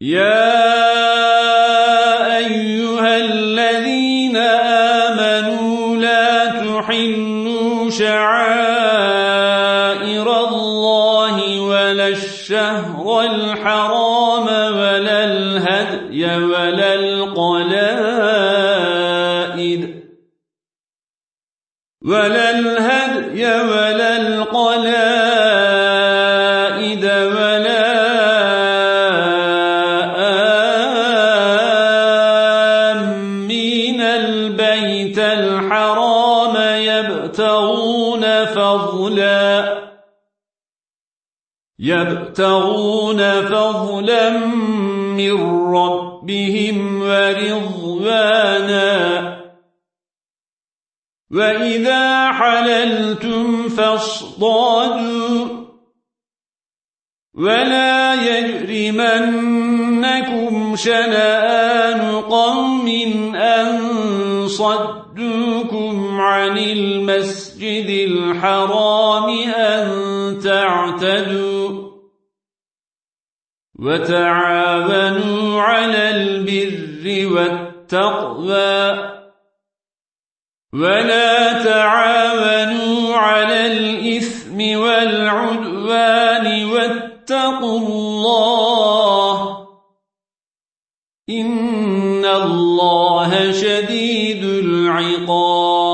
يا أيها الذين آمنوا لا تحلوا شعائر الله ولا الشهر الحرام ولا الهدي ولا القلائد ولا الهدي ولا القلائد ولا البيت الحرام يبتغون فضلا. يبتغون فضلا من ربهم ورضوانا. وإذا حللتم فاصطادوا. ولا يجرمنكم شنآن قوم أن صدوكم عن المسجد الحرام أن تعتدوا وتعاونوا على البر والتقوى ولا تعاونوا على الإثم والعدوان واتقوا الله إن الله شديد العقاب.